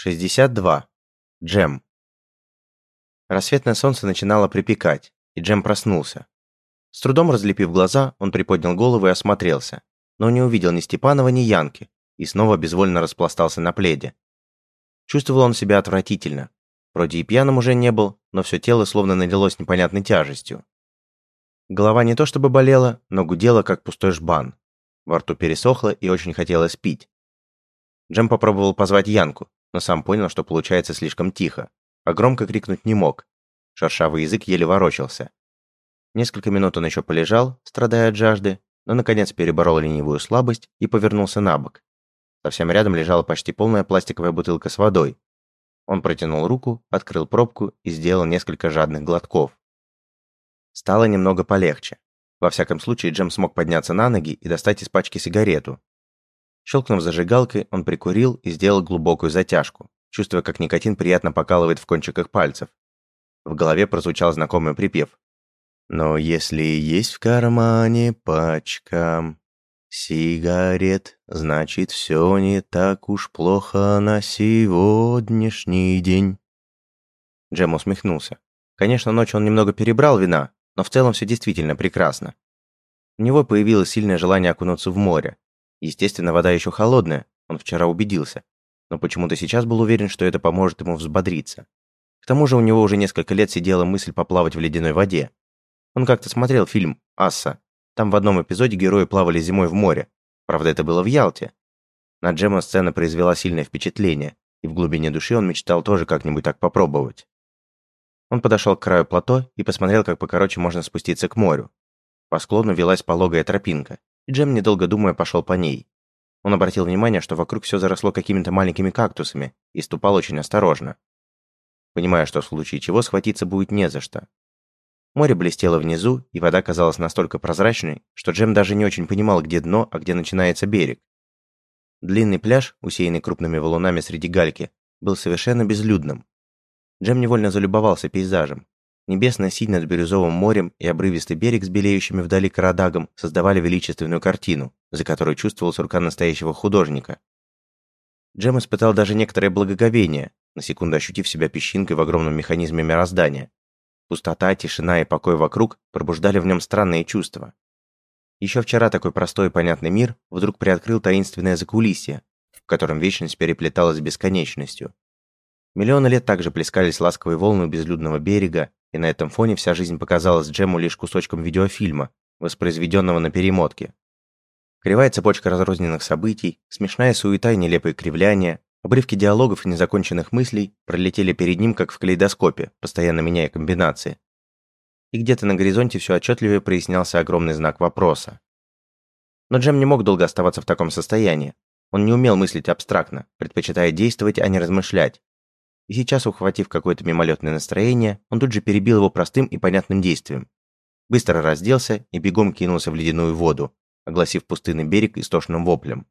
62. Джем. Рассветное солнце начинало припекать, и Джем проснулся. С трудом разлепив глаза, он приподнял голову и осмотрелся, но не увидел ни Степанова, ни Янки, и снова безвольно распластался на пледе. Чувствовал он себя отвратительно. Вроде и пьяным уже не был, но все тело словно налилось непонятной тяжестью. Голова не то чтобы болела, но гудела, как пустой жбан. Во рту пересохло и очень хотелось пить. Джем попробовал позвать Янку, но сам понял, что получается слишком тихо, а громко крикнуть не мог. Шершавый язык еле ворочался. Несколько минут он еще полежал, страдая от жажды, но наконец переборол ленивую слабость и повернулся на бок. Совсем рядом лежала почти полная пластиковая бутылка с водой. Он протянул руку, открыл пробку и сделал несколько жадных глотков. Стало немного полегче. Во всяком случае, Джем смог подняться на ноги и достать из пачки сигарету, Щелкнув зажигалкой, он прикурил и сделал глубокую затяжку, чувствуя, как никотин приятно покалывает в кончиках пальцев. В голове прозвучал знакомый припев. «Но если есть в кармане пачка сигарет, значит, все не так уж плохо на сегодняшний день». Джем усмехнулся. Конечно, ночью он немного перебрал вина, но в целом все действительно прекрасно. У него появилось сильное желание окунуться в море, Естественно, вода еще холодная, он вчера убедился, но почему-то сейчас был уверен, что это поможет ему взбодриться. К тому же у него уже несколько лет сидела мысль поплавать в ледяной воде. Он как-то смотрел фильм «Асса». Там в одном эпизоде герои плавали зимой в море. Правда, это было в Ялте. На Джема сцена произвела сильное впечатление, и в глубине души он мечтал тоже как-нибудь так попробовать. Он подошел к краю плато и посмотрел, как покороче можно спуститься к морю. По склону велась пологая тропинка, Джем, недолго думая, пошел по ней. Он обратил внимание, что вокруг все заросло какими-то маленькими кактусами, и ступал очень осторожно. Понимая, что в случае чего схватиться будет не за что. Море блестело внизу, и вода казалась настолько прозрачной, что Джем даже не очень понимал, где дно, а где начинается берег. Длинный пляж, усеянный крупными валунами среди гальки, был совершенно безлюдным. Джем невольно залюбовался пейзажем. Небесная синь над бирюзовым морем и обрывистый берег с белеющими вдали карадагом создавали величественную картину, за которой чувствовалась рука настоящего художника. Джем испытал даже некоторое благоговение, на секунду ощутив себя песчинкой в огромном механизме мироздания. Пустота, тишина и покой вокруг пробуждали в нем странные чувства. Еще вчера такой простой и понятный мир вдруг приоткрыл таинственное закулисье, в котором вечность переплеталась с бесконечностью. Миллионы лет также плескались ласковые волны безлюдного берега, и на этом фоне вся жизнь показалась Джему лишь кусочком видеофильма, воспроизведенного на перемотке. Кривая цепочка разрозненных событий, смешная суета и нелепые кривляния, обрывки диалогов и незаконченных мыслей пролетели перед ним, как в калейдоскопе, постоянно меняя комбинации. И где-то на горизонте все отчетливее прояснялся огромный знак вопроса. Но Джем не мог долго оставаться в таком состоянии. Он не умел мыслить абстрактно, предпочитая действовать, а не размышлять. И сейчас, ухватив какое-то мимолетное настроение, он тут же перебил его простым и понятным действием. Быстро разделся и бегом кинулся в ледяную воду, огласив пустынный берег истошным воплем.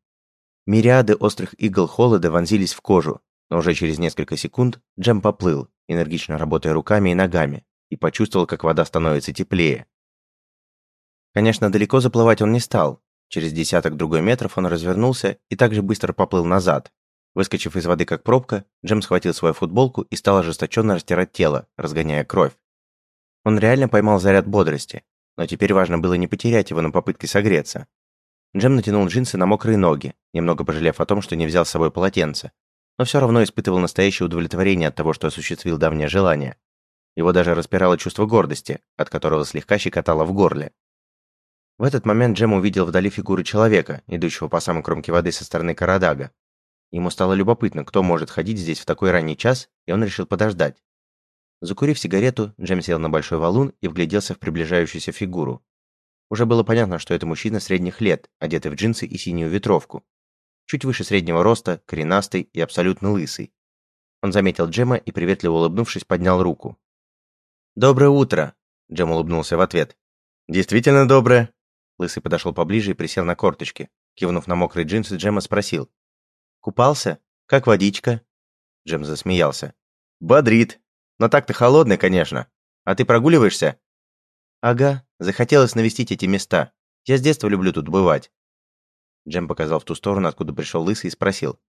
Мириады острых игл холода вонзились в кожу, но уже через несколько секунд Джем поплыл, энергично работая руками и ногами, и почувствовал, как вода становится теплее. Конечно, далеко заплывать он не стал. Через десяток другой метров он развернулся и также быстро поплыл назад, Выскочив из воды как пробка, Джем схватил свою футболку и стал ожесточенно растирать тело, разгоняя кровь. Он реально поймал заряд бодрости, но теперь важно было не потерять его на попытке согреться. Джем натянул джинсы на мокрые ноги, немного пожалев о том, что не взял с собой полотенце, но все равно испытывал настоящее удовлетворение от того, что осуществил давнее желание. Его даже распирало чувство гордости, от которого слегка щекотало в горле. В этот момент Джем увидел вдали фигуру человека, идущего по самой кромке воды со стороны Карадага. Ему стало любопытно, кто может ходить здесь в такой ранний час, и он решил подождать. Закурив сигарету, Джем сел на большой валун и вгляделся в приближающуюся фигуру. Уже было понятно, что это мужчина средних лет, одетый в джинсы и синюю ветровку. Чуть выше среднего роста, коренастый и абсолютно лысый. Он заметил Джема и, приветливо улыбнувшись, поднял руку. «Доброе утро!» Джем улыбнулся в ответ. «Действительно доброе!» Лысый подошел поближе и присел на корточки. Кивнув на мокрые джинсы, Джема спросил. Купался? Как водичка?» Джем засмеялся. «Бодрит. Но так-то холодный, конечно. А ты прогуливаешься?» «Ага. Захотелось навестить эти места. Я с детства люблю тут бывать». Джем показал в ту сторону, откуда пришел Лысый, и спросил.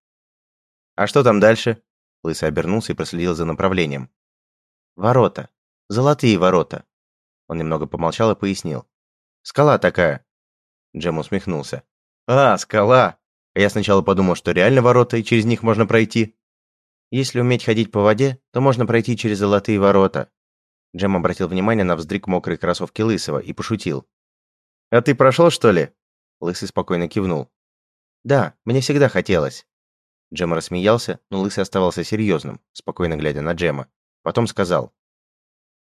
«А что там дальше?» Лысый обернулся и проследил за направлением. «Ворота. Золотые ворота». Он немного помолчал и пояснил. «Скала такая». Джем усмехнулся. «А, скала! А я сначала подумал, что реально ворота, и через них можно пройти». «Если уметь ходить по воде, то можно пройти через золотые ворота». Джем обратил внимание на вздрик мокрой кроссовки Лысого и пошутил. «А ты прошел, что ли?» Лысый спокойно кивнул. «Да, мне всегда хотелось». Джем рассмеялся, но Лысый оставался серьезным, спокойно глядя на Джема. Потом сказал.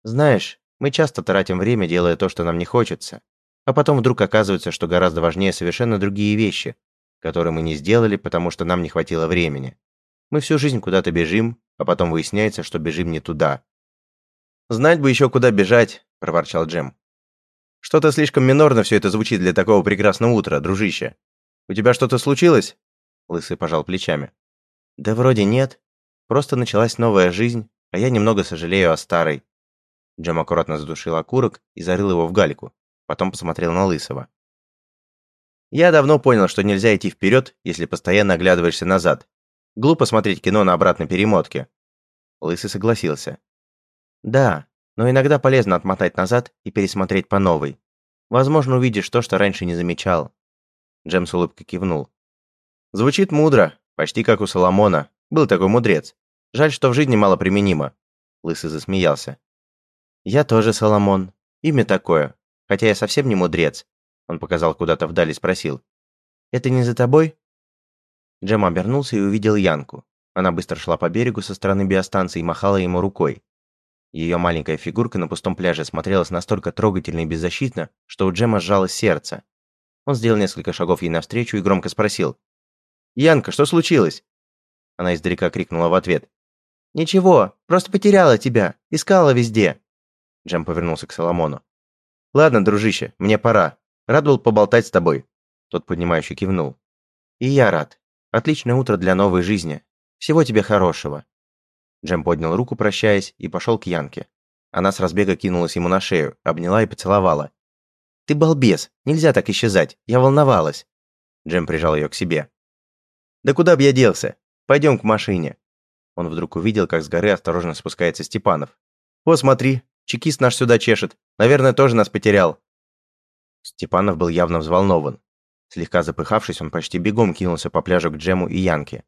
«Знаешь, мы часто тратим время, делая то, что нам не хочется. А потом вдруг оказывается, что гораздо важнее совершенно другие вещи, которые мы не сделали, потому что нам не хватило времени. Мы всю жизнь куда-то бежим, а потом выясняется, что бежим не туда». «Знать бы еще, куда бежать», – проворчал Джем. «Что-то слишком минорно все это звучит для такого прекрасного утра, дружище. У тебя что-то случилось?» Лысый пожал плечами. «Да вроде нет. Просто началась новая жизнь, а я немного сожалею о старой». Джем аккуратно задушил окурок и зарыл его в гальку. Потом посмотрел на Лысого. «Я давно понял, что нельзя идти вперед, если постоянно оглядываешься назад. Глупо смотреть кино на обратной перемотке». Лысый согласился. «Да, но иногда полезно отмотать назад и пересмотреть по новой. Возможно, увидишь то, что раньше не замечал». Джем с улыбкой кивнул. «Звучит мудро, почти как у Соломона. Был такой мудрец. Жаль, что в жизни мало применимо». Лысый засмеялся. «Я тоже Соломон. Имя такое. Хотя я совсем не мудрец». Он показал куда-то вдали и спросил. «Это не за тобой?» Джем обернулся и увидел Янку. Она быстро шла по берегу со стороны биостанции и махала ему рукой. Ее маленькая фигурка на пустом пляже смотрелась настолько трогательно и беззащитно, что у Джема сжалось сердце. Он сделал несколько шагов ей навстречу и громко спросил. «Янка, что случилось?» Она издалека крикнула в ответ. «Ничего, просто потеряла тебя, искала везде». Джем повернулся к Соломону. «Ладно, дружище, мне пора. Рад был поболтать с тобой». Тот, поднимающий, кивнул. «И я рад. Отличное утро для новой жизни. Всего тебе хорошего». Джем поднял руку, прощаясь, и пошел к Янке. Она с разбега кинулась ему на шею, обняла и поцеловала. «Ты балбес! Нельзя так исчезать! Я волновалась!» Джем прижал ее к себе. «Да куда б я делся? Пойдем к машине!» Он вдруг увидел, как с горы осторожно спускается Степанов. «О, смотри! Чекист наш сюда чешет! Наверное, тоже нас потерял!» Степанов был явно взволнован. Слегка запыхавшись, он почти бегом кинулся по пляжу к Джему и Янке.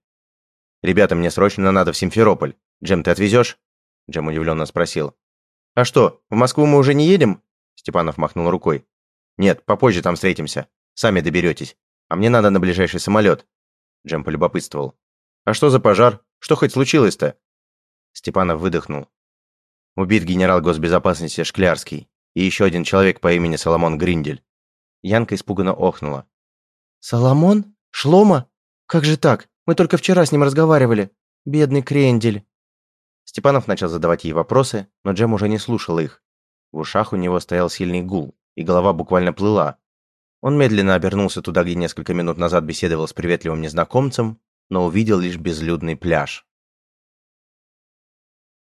«Ребята, мне срочно надо в Симферополь. Джем, ты отвезешь?» Джем удивленно спросил. «А что, в Москву мы уже не едем?» Степанов махнул рукой. «Нет, попозже там встретимся. Сами доберетесь. А мне надо на ближайший самолет». Джем полюбопытствовал. «А что за пожар? Что хоть случилось-то?» Степанов выдохнул. Убит генерал госбезопасности Шклярский и еще один человек по имени Соломон Гриндель. Янка испуганно охнула. «Соломон? Шлома? Как же так? Мы только вчера с ним разговаривали. Бедный Крендель». Степанов начал задавать ей вопросы, но Джем уже не слушал их. В ушах у него стоял сильный гул, и голова буквально плыла. Он медленно обернулся туда, где несколько минут назад беседовал с приветливым незнакомцем, но увидел лишь безлюдный пляж.